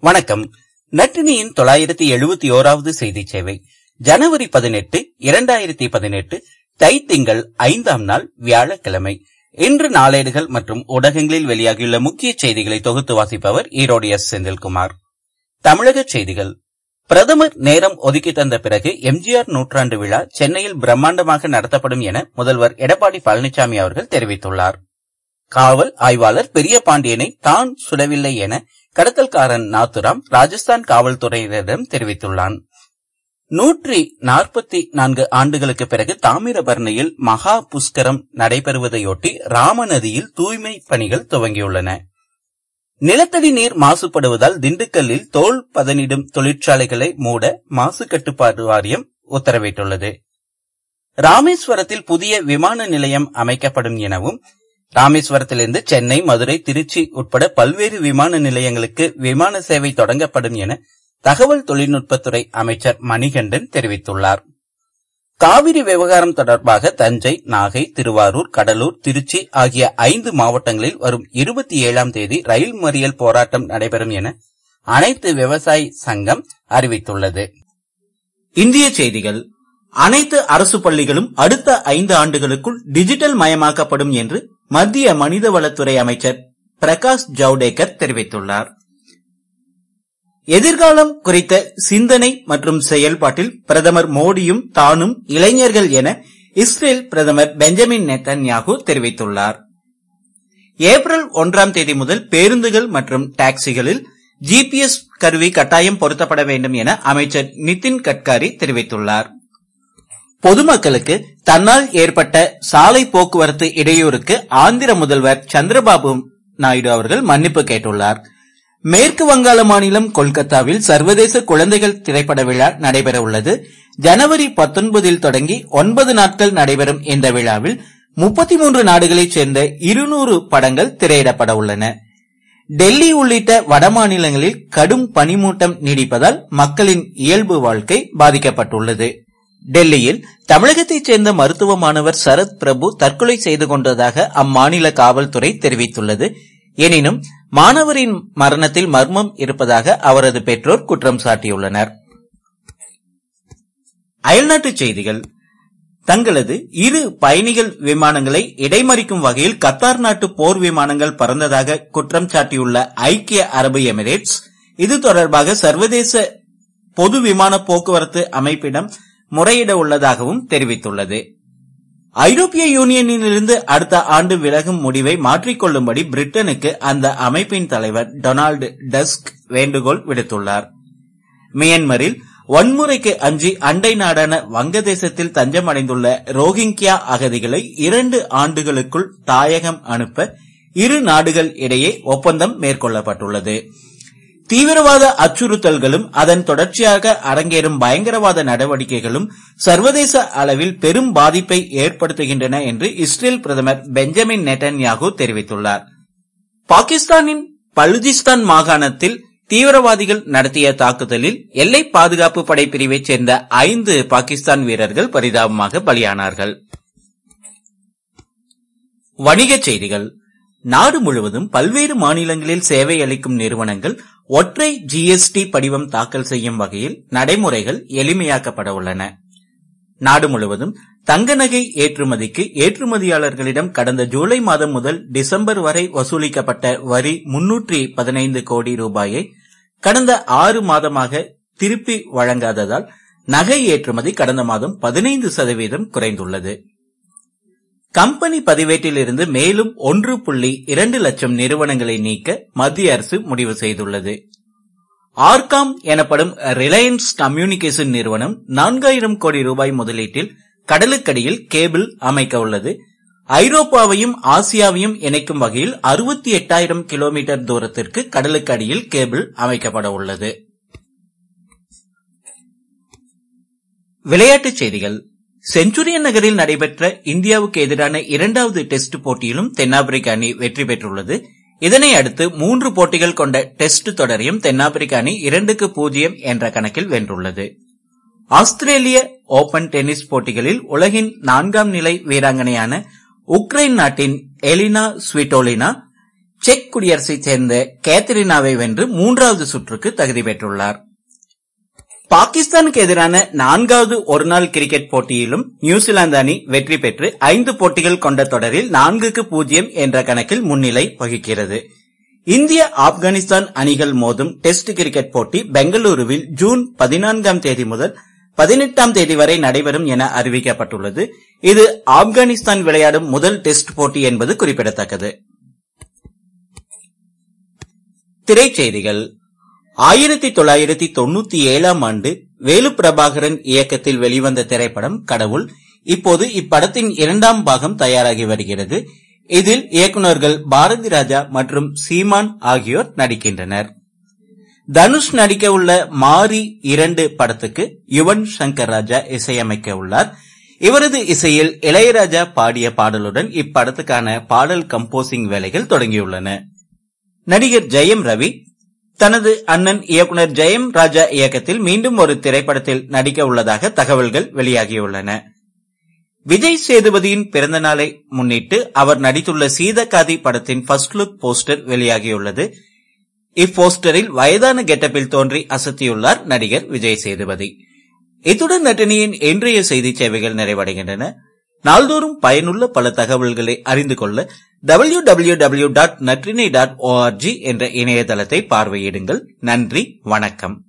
வணக்கம். நட்டினியின் தொள்ளாயிரத்தி எழுபத்தி ஓராவது செய்தி சேவை. ஜனவரி பதினெட்டு இரண்டாயிரத்தி பதினெட்டு தை திங்கள் ஐந்தாம் நாள் வியாழக்கிழமை. இன்று நாளேடுகள் மற்றும் ஊடகங்களில் வெளியாகியுள்ள முக்கிய செய்திகளை தொகுத்து வாசிப்பவர் ஈரோடு எஸ். செந்தில்குமார். தமிழக செய்திகள். பிரதமர் நேரம் ஒதுக்கி தந்த பிறகு எம்ஜிஆர் நூற்றாண்டு விழா சென்னையில் பிரம்மாண்டமாக நடத்தப்படும் என முதல்வர் எடப்பாடி பழனிசாமி அவர்கள் தெரிவித்துள்ளார். காவல் ஆய்வாளர் பெரிய பாண்டியனை தான் சுடவில்லை என கடத்தல்காரன் நாத்துராம் ராஜஸ்தான் காவல்துறையினரிடம் தெரிவித்துள்ளான். நூற்றி நாற்பத்தி நான்கு ஆண்டுகளுக்கு பிறகு தாமிரபரணியில் மகா புஷ்கரம் நடைபெறுவதையொட்டி ராமநதியில் தூய்மை பணிகள் துவங்கியுள்ளன. நிலத்தடி நீர் மாசுபடுவதால் திண்டுக்கல்லில் தோல் பதனிடும் தொழிற்சாலைகளை மூட மாசு கட்டுப்பாடு வாரியம் உத்தரவிட்டுள்ளது. ராமேஸ்வரத்தில் புதிய விமான நிலையம் அமைக்கப்படும் எனவும் ராமேஸ்வரத்திலிருந்து சென்னை மதுரை திருச்சி உட்பட பல்வேறு விமான நிலையங்களுக்கு விமான சேவை தொடங்கப்படும் என தகவல் தொழில்நுட்பத்துறை அமைச்சர் மணிகண்டன் தெரிவித்துள்ளார். காவிரி விவகாரம் தொடர்பாக தஞ்சை நாகை திருவாரூர் கடலூர் திருச்சி ஆகிய ஐந்து மாவட்டங்களில் வரும் இருபத்தி ஏழாம் தேதி ரயில் மறியல் போராட்டம் நடைபெறும் என அனைத்து விவசாய சங்கம் அறிவித்துள்ளது. இந்திய செய்திகள். அனைத்து அரசு பள்ளிகளும் அடுத்த ஐந்து ஆண்டுகளுக்குள் டிஜிட்டல் மயமாக்கப்படும் என்று மத்திய மனிதவளத்துறை அமைச்சர் பிரகாஷ் ஜவ்டேகர் தெரிவித்துள்ளார். எதிர்காலம் குறித்த சிந்தனை மற்றும் செயல்பாட்டில் பிரதமர் மோடியும் தானும் இளைஞர்கள் என இஸ்ரேல் பிரதமர் பெஞ்சமின் நெத்தன்யாகு தெரிவித்துள்ளார். ஏப்ரல் ஒன்றாம் தேதி முதல் பேருந்துகள் மற்றும் டாக்ஸிகளில் ஜிபிஎஸ் கருவி கட்டாயம் பொருத்தப்பட வேண்டும் என அமைச்சர் நிதின் கட்காரி தெரிவித்துள்ளார். பொதுமக்களுக்கு தன்னால் ஏற்பட்ட சாலை போக்குவரத்து இடையூறுக்கு ஆந்திர முதல்வர் சந்திரபாபு நாயுடு அவர்கள் மன்னிப்பு கேட்டுள்ளார். மேற்கு வங்காள மாநிலம் கொல்கத்தாவில் சர்வதேச குழந்தைகள் திரைப்பட விழா நடைபெற உள்ளது. ஜனவரி பத்தொன்பதில் தொடங்கி ஒன்பது நாட்கள் நடைபெறும் இந்த விழாவில் முப்பத்தி மூன்று நாடுகளைச் சேர்ந்த இருநூறு படங்கள் திரையிடப்பட உள்ளன. டெல்லி உள்ளிட்ட வடமாநிலங்களில் கடும் பனிமூட்டம் நீடிப்பதால் மக்களின் இயல்பு வாழ்க்கை பாதிக்கப்பட்டுள்ளது. டெல்லியில் தமிழகத்தைச் சேர்ந்த மருத்துவ மாணவர் சரத் பிரபு தற்கொலை செய்து கொண்டதாக அம்மாநில காவல்துறை தெரிவித்துள்ளது. எனினும் மாணவரின் மரணத்தில் மர்மம் இருப்பதாக அவரது பெற்றோர் குற்றம் சாட்டியுள்ளனர். அயல்நாட்டுச் செய்திகள். தங்களது இரு பயணிகள் விமானங்களை இடைமறிக்கும் வகையில் கத்தார் நாட்டு போர் விமானங்கள் பறந்ததாக குற்றம் சாட்டியுள்ள ஐக்கிய அரபு எமிரேட்ஸ் இது தொடர்பாக சர்வதேச பொது விமான போக்குவரத்து அமைப்பிடம் முறையிட உள்ளதாகவும் தெரிவித்துள்ளது. ஐரோப்பிய யூனியனிலிருந்து அடுத்த ஆண்டு விலகும் முடிவை மாற்றிக்கொள்ளும்படி பிரிட்டனுக்கு அந்த அமைப்பின் தலைவர் டொனால்டு டஸ்க் வேண்டுகோள் விடுத்துள்ளார். மியன்மரில் வன்முறைக்கு அஞ்சி அண்டை நாடான வங்கதேசத்தில் தஞ்சமடைந்துள்ள ரோஹிங்கியா அகதிகளை இரண்டு ஆண்டுகளுக்குள் தாயகம் அனுப்ப இரு நாடுகள் இடையே ஒப்பந்தம் மேற்கொள்ளப்பட்டுள்ளது. தீவிரவாத அச்சுறுத்தல்களும் அதன் தொடர்ச்சியாக அரங்கேறும் பயங்கரவாத நடவடிக்கைகளும் சர்வதேச அளவில் பெரும் பாதிப்பை ஏற்படுத்துகின்றன என்று இஸ்ரேல் பிரதமர் பெஞ்சமின் நெட்டன்யாகு தெரிவித்துள்ளார். பாகிஸ்தானின் பலுஜிஸ்தான் மாகாணத்தில் தீவிரவாதிகள் நடத்திய தாக்குதலில் எல்லை பாதுகாப்பு படை பிரிவைச் சேர்ந்த ஐந்து பாகிஸ்தான் வீரர்கள் பரிதாபமாக பலியானார்கள். வணிகச் செய்திகள். நாடு முழுவதும் பல்வேறு மாநிலங்களில் சேவை அளிக்கும் நிறுவனங்கள் ஒற்றை ஜிஎஸ்டி படிவம் தாக்கல் செய்யும் வகையில் நடைமுறைகள் எளிமையாக்கப்பட உள்ளன நாடு முழுவதும் தங்க நகை ஏற்றுமதிக்கு ஏற்றுமதியாளர்களிடம் கடந்த ஜூலை மாதம் முதல் டிசம்பர் வரை வசூலிக்கப்பட்ட வரி முன்னூற்றி பதினைந்து கோடி ரூபாயை கடந்த ஆறு மாதமாக திருப்பி வழங்காததால் நகை ஏற்றுமதி கடந்த மாதம் பதினைந்து சதவீதம் குறைந்துள்ளது. கம்பெனி பதிவேட்டிலிருந்து மேலும் ஒன்று புள்ளி இரண்டு லட்சம் நிறுவனங்களை நீக்க மத்திய அரசு முடிவு செய்துள்ளது. ஆர்காம் எனப்படும் ரிலையன்ஸ் கம்யூனிகேஷன் நிறுவனம் நான்காயிரம் கோடி ரூபாய் முதலீட்டில் கடலுக்கடியில் கேபிள் அமைக்க உள்ளது. ஐரோப்பாவையும் ஆசியாவையும் இணைக்கும் வகையில் அறுபத்தி எட்டாயிரம் கிலோமீட்டர் தூரத்திற்கு கடலுக்கு அடியில் கேபிள் அமைக்கப்பட உள்ளது. விளையாட்டுச் செய்திகள். செஞ்சுரியன் நகரில் நடைபெற்ற இந்தியாவுக்கு எதிரான இரண்டாவது டெஸ்ட் போட்டியிலும் தென்னாப்பிரிக்க அணி வெற்றி பெற்றுள்ளது. இதனை அடுத்து மூன்று போட்டிகள் கொண்ட டெஸ்ட் தொடரையும் தென்னாப்பிரிக்க அணி இரண்டுக்கு பூஜ்ஜியம் என்ற கணக்கில் வென்றுள்ளது. ஆஸ்திரேலிய ஓபன் டென்னிஸ் போட்டிகளில் உலகின் நான்காம் நிலை வீராங்கனையான உக்ரைன் நாட்டின் எலினா ஸ்விட்டோலினா செக் குடியரசைச் சேர்ந்த கேத்தரினாவை வென்று மூன்றாவது சுற்றுக்கு தகுதி பெற்றுள்ளார். பாகிஸ்தானுக்கு எதிரான நான்காவது ஒருநாள் கிரிக்கெட் போட்டியிலும் நியூசிலாந்து அணி வெற்றி பெற்று ஐந்து போட்டிகள் கொண்ட தொடரில் நான்குக்கு பூஜ்ஜியம் என்ற கணக்கில் முன்னிலை வகிக்கிறது. இந்திய ஆப்கானிஸ்தான் அணிகள் மோதும் டெஸ்ட் கிரிக்கெட் போட்டி பெங்களூருவில் ஜூன் பதினான்காம் தேதி முதல் பதினெட்டாம் தேதி வரை நடைபெறும் என அறிவிக்கப்பட்டுள்ளது. இது ஆப்கானிஸ்தான் விளையாடும் முதல் டெஸ்ட் போட்டி என்பது குறிப்பிடத்தக்கது. திரைச்செய்திகள். ஆயிரத்தி தொள்ளாயிரத்தி தொண்ணூத்தி ஏழாம் ஆண்டு வேலு பிரபாகரன் இயக்கத்தில் வெளிவந்த திரைப்படம் கடவுள். இப்போது இப்படத்தின் இரண்டாம் பாகம் தயாராகி வருகிறது. இதில் இயக்குநர்கள் பாரதி ராஜா மற்றும் சீமான் ஆகியோர் நடிக்கின்றனர். தனுஷ் நடிக்க உள்ள மாரி இரண்டு படத்துக்கு யுவன் சங்கர் ராஜா இசையமைக்க உள்ளார். இவரது இசையில் இளையராஜா பாடிய பாடலுடன் இப்படத்துக்கான பாடல் கம்போசிங் வேலைகள் தொடங்கியுள்ளன. நடிகர் ஜெயம் ரவி தனது அண்ணன் இயக்குனர் ஜெயம் ராஜா இயக்கத்தில் மீண்டும் ஒரு திரைப்படத்தில் நடிக்க உள்ளதாக தகவல்கள் வெளியாகியுள்ளன. விஜய் சேதுபதியின் பிறந்த நாளை முன்னிட்டு அவர் நடித்துள்ள சீதகாதி படத்தின் ஃபர்ஸ்ட் லுக் போஸ்டர் வெளியாகியுள்ளது. இப்போஸ்டரில் வயதான கெட்டப்பில் தோன்றி அசத்தியுள்ளார் நடிகர் விஜய் சேதுபதி. இத்துடன் நட்டினியின் இன்றைய செய்தி சேவைகள் நிறைவடைகின்றன. நாள்தோறும் பயனுள்ள பல தகவல்களை அறிந்து கொள்ள W W W dot Natrinai dot ORG என்ற இணையதளத்தை பார்வையிடுங்கள். நன்றி வணக்கம்.